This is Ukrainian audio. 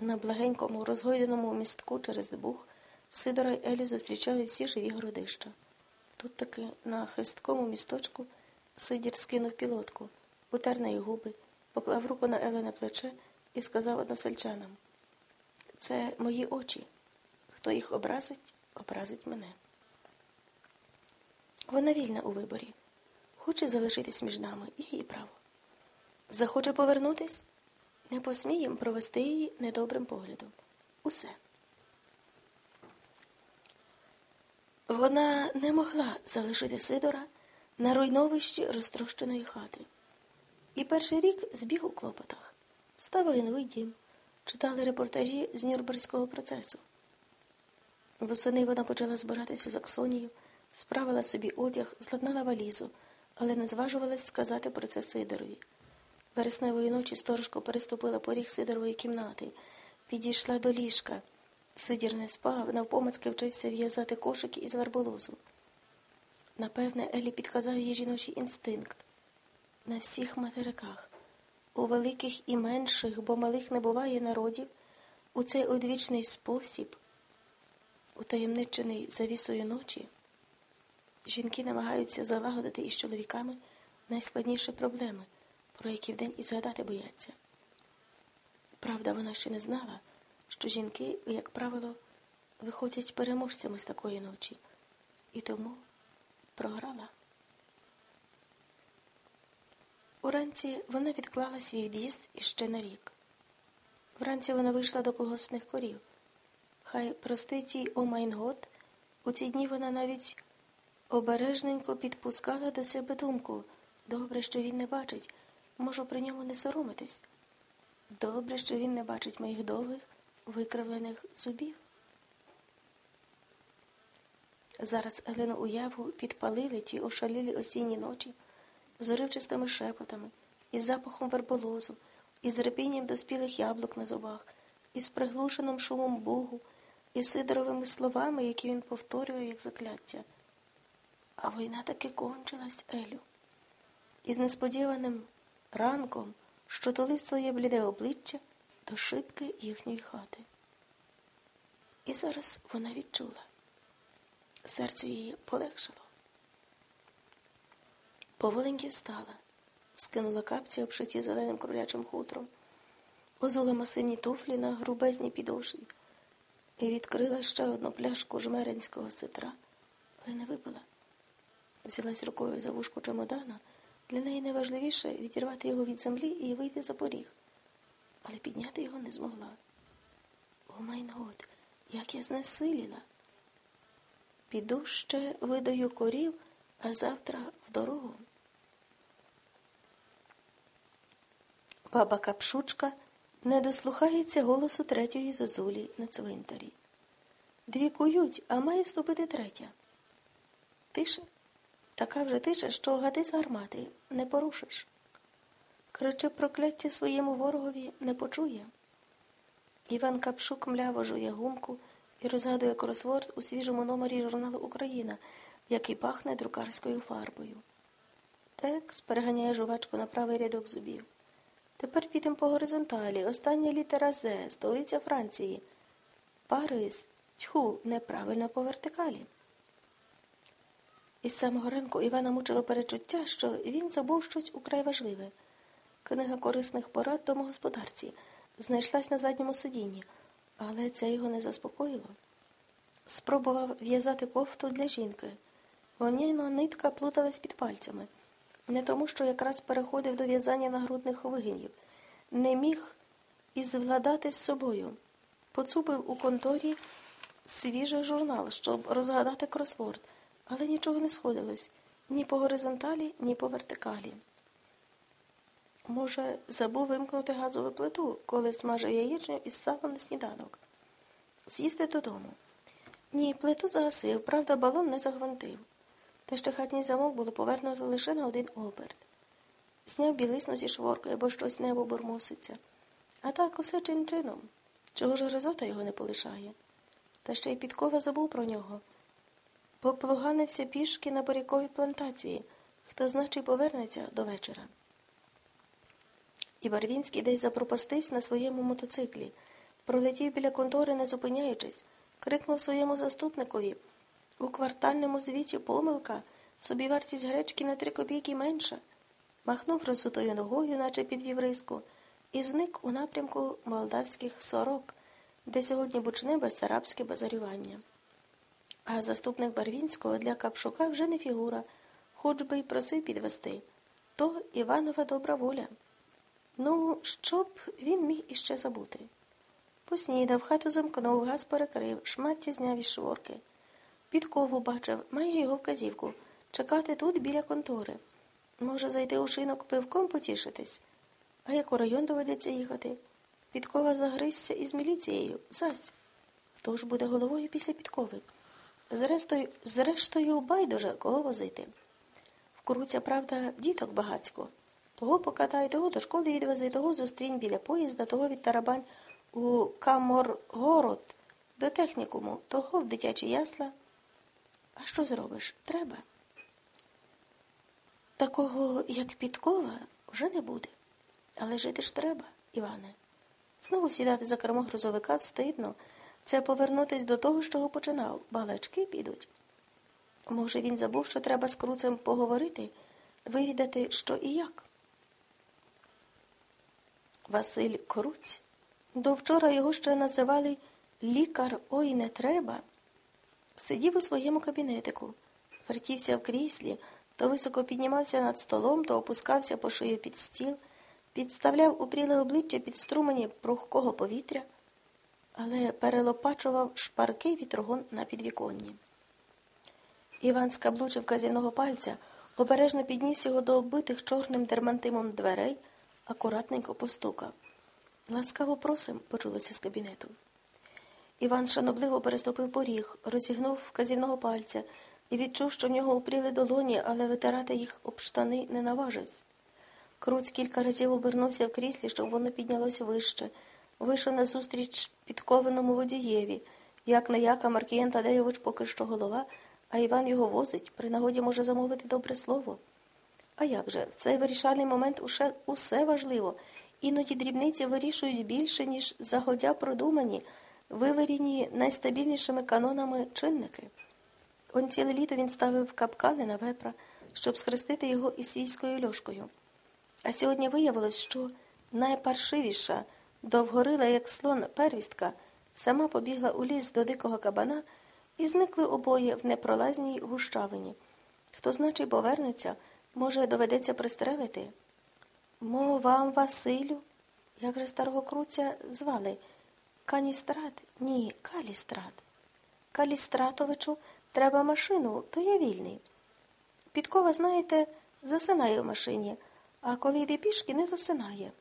На благенькому розгойденому містку через Буг Сидора й Елю зустрічали всі живі городища. Тут таки на хисткому місточку Сидір скинув пілотку, утер на її губи, поклав руку на Елене плече і сказав односельчанам Це мої очі. Хто їх образить, образить мене. Вона вільна у виборі. Хоче залишитись між нами і її право. Захоче повернутись, не посмієм провести її недобрим поглядом. Усе. Вона не могла залишити Сидора на руйновищі розтрощеної хати. І перший рік збіг у клопотах. Ставили новий дім, читали репортажі з Нюрнберзького процесу. Восени вона почала збиратись у Заксонію, справила собі одяг, зладнала валізу, але не зважувалась сказати про це Сидорові. Вересневої ночі сторожко переступила поріг Сидорової кімнати, підійшла до ліжка. Сидір не спав, навпомацьки вчився в'язати кошики із верболозу. Напевне, Елі підказав її жіночий інстинкт. На всіх материках, у великих і менших, бо малих не буває народів, у цей одвічний спосіб, утаємничений завісою ночі, жінки намагаються залагодити із чоловіками найскладніші проблеми, про які вдень і згадати бояться. Правда, вона ще не знала що жінки, як правило, виходять переможцями з такої ночі, і тому програла. Уранці вона відклала свій від'їзд іще на рік. Вранці вона вийшла до колгоспних корів. Хай простить їй O mein Gott, у ці дні вона навіть обережненько підпускала до себе думку добре, що він не бачить, можу при ньому не соромитись. Добре, що він не бачить моїх довгих, викривлених зубів. Зараз Елену уяву підпалили ті ошалілі осінні ночі з уривчистими шепотами, із запахом верболозу, із репінням доспілих яблук на зубах, із приглушеним шумом Богу, із сидоровими словами, які він повторює, як закляття. А війна таки кончилась, Елю, із несподіваним ранком, що тулив своє бліде обличчя до шибки їхньої хати. І зараз вона відчула. Серцю її полегшало. Поволеньки встала, скинула капці, обшиті зеленим кролячим хутром, озула масивні туфлі на грубезній підошві і відкрила ще одну пляшку жмеринського ситра, але не випила. Взялась рукою за вушку чемодана. Для неї найважливіше відірвати його від землі і вийти за поріг але підняти його не змогла. O mein Gott, як я знесиліла. Піду ще видаю корів, а завтра в дорогу. Баба Капшучка не дослухається голосу третьої зозулі на цвинтарі. Дві кують, а має вступити третя. Тиша, така вже тиша, що гади з гармати не порушиш. Кричи прокляття своєму ворогові не почує. Іван Капшук мляво жує гумку і розгадує кросворд у свіжому номері журналу Україна, який пахне друкарською фарбою. Текс переганяє жувачку на правий рядок зубів. Тепер підемо по горизонталі. Остання літера З, столиця Франції. Парис. Тьху, неправильно по вертикалі. Із самого ранку Івана мучило перечуття, що він забув щось украй важливе. Книга корисних порад домогосподарці знайшлась на задньому сидінні, але це його не заспокоїло. Спробував в'язати кофту для жінки. Воніна нитка плуталась під пальцями, не тому, що якраз переходив до в'язання нагрудних вигинів, не міг і з собою. Поцупив у конторі свіжий журнал, щоб розгадати кросворд, але нічого не сходилось ні по горизонталі, ні по вертикалі. Може, забув вимкнути газову плиту, коли смаже яєчню із салом на сніданок. З'їсти додому. Ні, плиту загасив, правда, балон не загвинтив. Та ще хатній замок було повернуто лише на один оберт. Зняв білисну зі шворкою, бо щось небо бурмоситься. А так усе чин-чином. Чого ж гризота його не полишає? Та ще й підкова забув про нього. Поплуганився пішки на буряковій плантації, хто значить повернеться до вечора. І Барвінський десь запропастився на своєму мотоциклі, Пролетів біля контори, не зупиняючись, крикнув своєму заступникові. У квартальному звіті помилка, собівартість гречки на три копійки менша. Махнув розсутою ногою, наче підвів риску, і зник у напрямку молдавських сорок, де сьогодні бучне безсарабське базарювання. А заступник Барвінського для Капшука вже не фігура, хоч би й просив підвести. То Іванова добра воля. Ну, що б він міг іще забути? Поснідав, хату замкнув, газ перекрив, шмаття зняв із шворки. Підкову бачив, має його вказівку. Чекати тут біля контори. Може, зайти у шинок пивком потішитись? А як у район доведеться їхати? Підкова загризся із міліцією. Зась. Хто ж буде головою після підкови? Зрештою, зрештою байдуже кого возити. Вкруться, правда, діток багацько. Того покатай, того до школи відвези, того зустрінь біля поїзда, того від тарабань у Каморгород до технікуму, того в дитячі ясла. А що зробиш? Треба. Такого, як підкова, вже не буде. Але жити ж треба, Іване. Знову сідати за кермо грузовика встидно. Це повернутись до того, з чого починав. Балачки підуть. Може, він забув, що треба з круцем поговорити, вивідати, що і як. Василь Круць. До вчора його ще називали лікар ой не треба. Сидів у своєму кабінетику, вертівся в кріслі, то високо піднімався над столом, то опускався по шию під стіл, підставляв упріле обличчя під струмені прухкого повітря, але перелопачував шпарки вітрогон на підвіконні. Іван скаблучив казівного пальця, обережно підніс його до оббитих чорним дермантимом дверей, акуратненько постукав. Ласкаво просим, почулося з кабінету. Іван шанобливо переступив поріг, розігнув вказівного пальця і відчув, що в нього упріли долоні, але витирати їх об штани не наважився. Круць кілька разів обернувся в кріслі, щоб воно піднялося вище, вийшов назустріч підкованому водієві, як не яка Маркієн Тадеєвич поки що голова, а Іван його возить, при нагоді може замовити добре слово. А як же, в цей вирішальний момент усе, усе важливо, іноді дрібниці вирішують більше, ніж загодя продумані, виварені найстабільнішими канонами чинники. Он ціле літо він ставив капкани на вепра, щоб схрестити його із свійською льошкою. А сьогодні виявилось, що найпаршивіша, довгорила, як слон, первістка, сама побігла у ліс до дикого кабана і зникли обоє в непролазній гущавині. Хто значить повернеться, може, доведеться пристрелити. Мо вам, Василю, як же старого круця звали? Каністрат? Ні, Калістрат. Калістратовичу треба машину, то я вільний. Підкова, знаєте, засинає в машині, а коли йде пішки, не засинає.